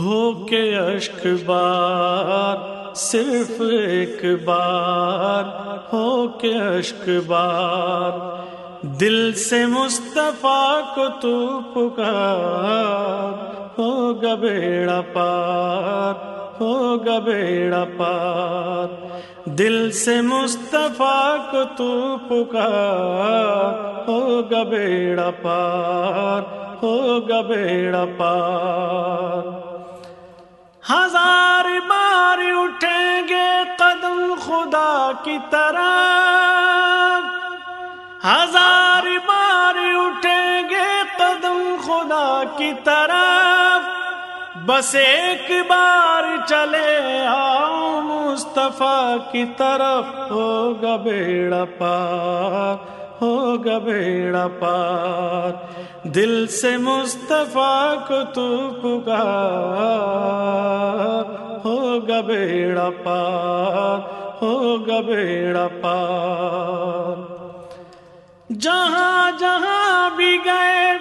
ہو کے اشک بار، صرف ایک بار، ہو کے اشک بار۔ دل سے مصطفیٰ کو تو پکار، ہوگا بیڑا پار، ہوگا بیڑا پار۔ دل سے مصطفیٰ کو تو پکار، ہوگا بیڑا پار، ہوگا بیڑا پار۔ ہزار بار اٹھیں گے قدم خدا کی طرح ہزار بار اٹھیں گے قدم خدا کی طرف۔ بس ایک بار چلے آؤ مصطفیٰ کی طرف، ہوگا بیڑا پار۔ ہوگا بیڑا پار۔ دل سے مصطفیٰ کو تو پکار۔ ہوگا بیڑا پار، ہوگا بیڑا پار۔ جہاں جہاں بھی گئے،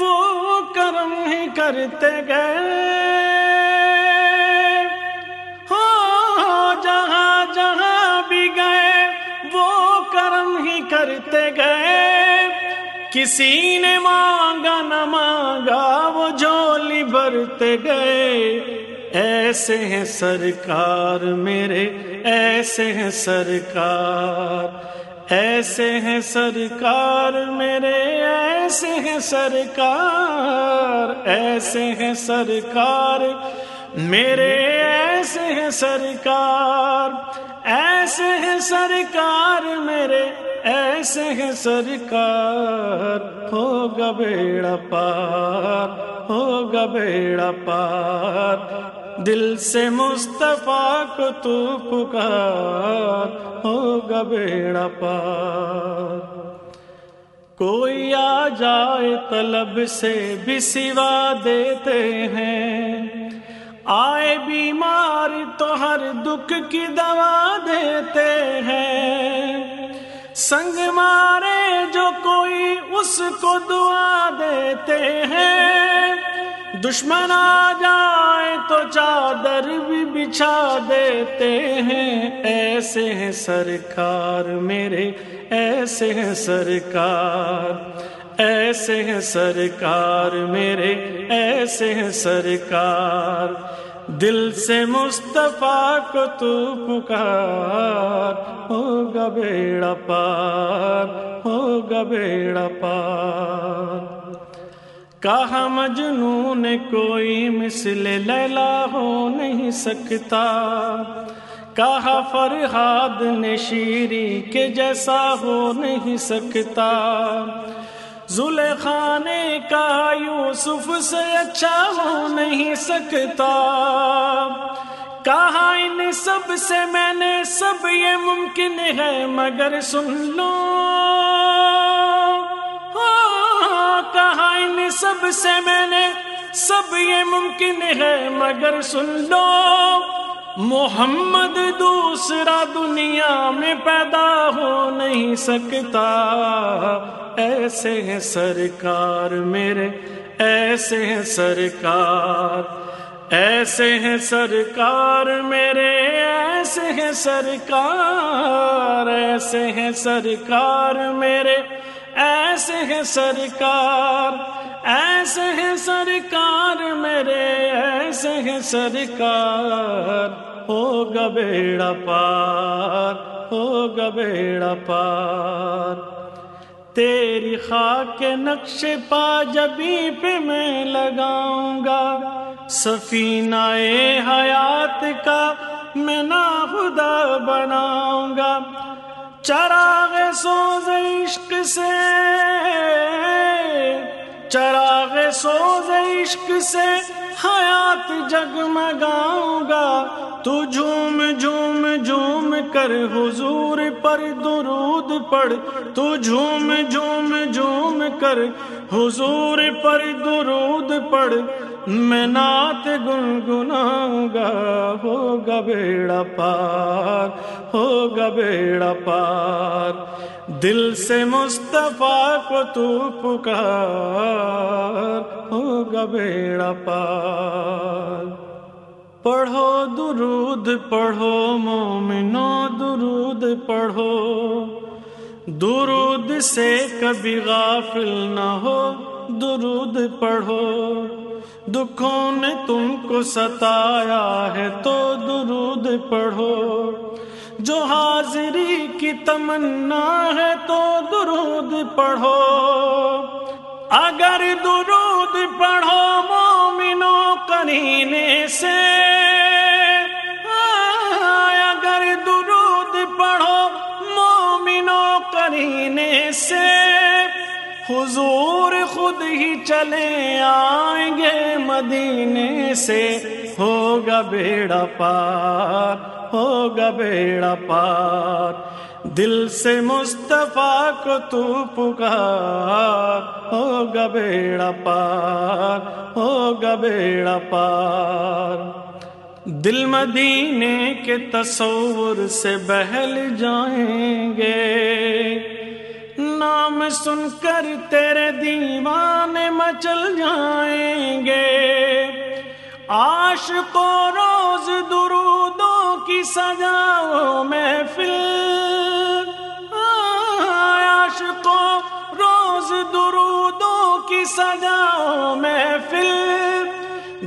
وہ کرم ہی کرتے گئے۔ کسی نے مانگا، نہ مانگا، وہ جولی بھرتے گئے۔ ایسے ہیں سرکار میرے، ایسے ہیں سرکار، ایسے ہیں سرکار میرے، ایسے ہیں سرکار، ایسے ہیں سرکار میرے، ایسے ہیں سرکار۔ ایسے ہیں سرکار میرے ایسے ہیں سرکار، ہوگا بیڑا پار، ہوگا بیڑا پار۔ دل سے مصطفیٰ کو تو پکار، ہوگا بیڑا پار۔ کوئی آ جائے طلب سے بھی سوا دیتے ہیں۔ آئے بیمار تو ہر دکھ کی دوا دیتے ہیں۔ سنگ مارے جو کوئی اس کو دعا دیتے ہیں۔ دشمن آ جائے تو چادر بھی بچھا دیتے ہیں۔ ایسے ہیں سرکار میرے، ایسے ہیں سرکار۔ ایسے ہیں سرکار میرے، ایسے ہیں سرکار۔ دل سے مصطفیٰ کو تو پکار، ہوگا بیڑا پار، ہوگا بیڑا پار۔ کہا مجنون کوئی مثل لیلا ہو نہیں سکتا۔ کہا فرحاد نے شیری کے جیسا ہو نہیں سکتا۔ نے کہا یوسف سے اچھا ہو نہیں سکتا۔ کہا ان سب سے میں نے سب یہ ممکن ہے، مگر سن لو۔ ہاں، کہا ان سب سے میں نے سب یہ ممکن ہے، مگر سن لو۔ محمد دوسرا دنیا میں پیدا ہو نہیں سکتا۔ ایسے ہیں سرکار میرے، ایسے ہیں سرکار۔ ایسے ہیں سرکار میرے، ایسے ہیں سرکار۔ ایسے ہیں سرکار میرے۔ ایسے ہیں سرکار، ایسے ہیں سرکار میرے، ایسے ہیں سرکار۔ ہوگا بیڑا پار ہوگا بیڑا پار۔ تیری خاک کے نقش پا جبی پہ میں لگاؤں گا۔ سفینہ حیات کا میں نا خدا بناؤں گا۔ چراغ سوز عشق سے، چراغ سوز عشق سے حیات جگمگاؤں گا تو جھوم جھوم جھوم کر حضور پر درود پڑھ۔ تو جھوم جھوم جھوم کر حضور پر درود پڑھ۔ میں نعت گنگناؤں گا ہوگا بیڑا پار ہوگا بیڑا پار دل سے مصطفیٰ کو تو پکار، ہوگا بیڑا پار پڑھو درود، پڑھو مومنو درود، پڑھو۔ درود سے کبھی غافل نہ ہو، درود پڑھو۔ دکھوں نے تم کو ستایا ہے تو درود پڑھو۔ جو حاضری کی تمنا ہے تو درود پڑھو۔ اگر درود پڑھو مومنوں کرینے سے حضور خود ہی چلے آئیں گے مدینے سے۔ ہوگا بیڑا پار، ہوگا بیڑا پار۔ دل سے مصطفیٰ کو تو پکار۔ ہوگا بیڑا پار، ہوگا بیڑا پار۔ دل مدینے کے تصور سے بہل جائیں گے۔ نام سن کر تیرے دیوانے مچل جائیں گے۔ آش کو روز درودوں کی سجاؤ محفل۔ آش کو روز درودوں کی سجاؤ محفل۔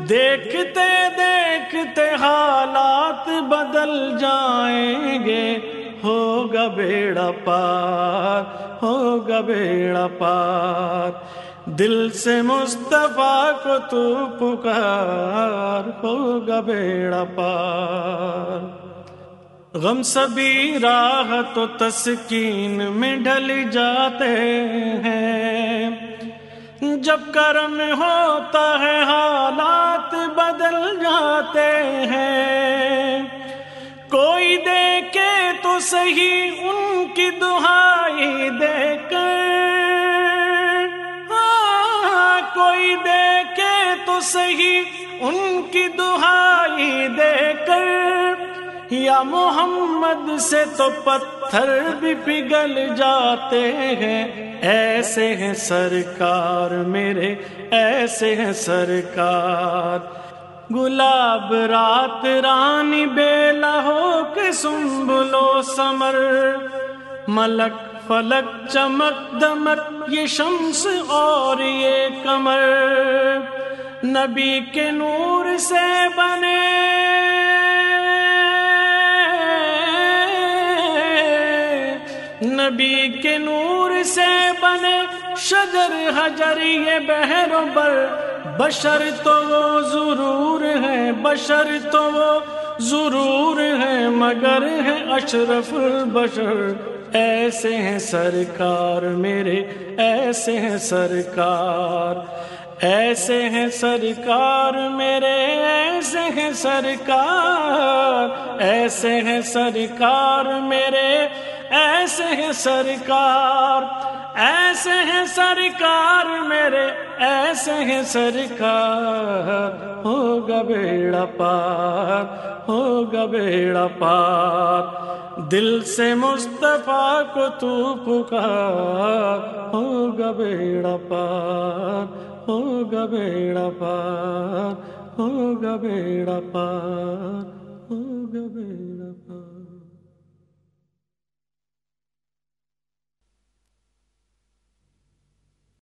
دیکھتے دیکھتے حالات بدل جائیں گے۔ ہوگا بیڑا پار۔ ہوگا بیڑا پار۔ دل سے مصطفیٰ کو تو پکار، ہوگا بیڑا پار۔ غم سبھی راہ تو تسکین میں ڈھل جاتے ہیں۔ جب کرم ہوتا ہے، حالات بدل جاتے ہیں۔ کوئی دیکھے تو صحیح ان کی دہائی تو صحیح ان کی دہائی دے کر یا محمد سے تو پتھر بھی پگھل جاتے ہیں۔ ایسے ہیں سرکار میرے، ایسے ہیں سرکار۔ گلاب رات رانی بیلا ہو کے سنبلو سمر۔ ملک فلک چمک دمک، یہ شمس اور یہ کمر نبی کے نور سے بنے۔ نبی کے نور سے بنے۔ شجر حجر یہ بہر و بر۔ بشر تو وہ ضرور ہے۔ بشر تو وہ ضرور ہے۔ مگر ہے اشرف البشر۔ ایسے ہیں سرکار میرے۔ ایسے ہیں سرکار۔ ایسے ہیں سرکار میرے، ایسے ہیں سرکار، ایسے ہیں سرکار میرے، ایسے ہیں سرکار، ایسے ہیں سرکار میرے، ایسے ہیں سرکار، ہوگا بیڑا پار، ہوگا بیڑا پار، دل سے مصطفیٰ کو تو پکار ہوگا بیڑا پار ہوگا بیڑا پار ہوگا بیڑا پار ہوگا بیڑا پار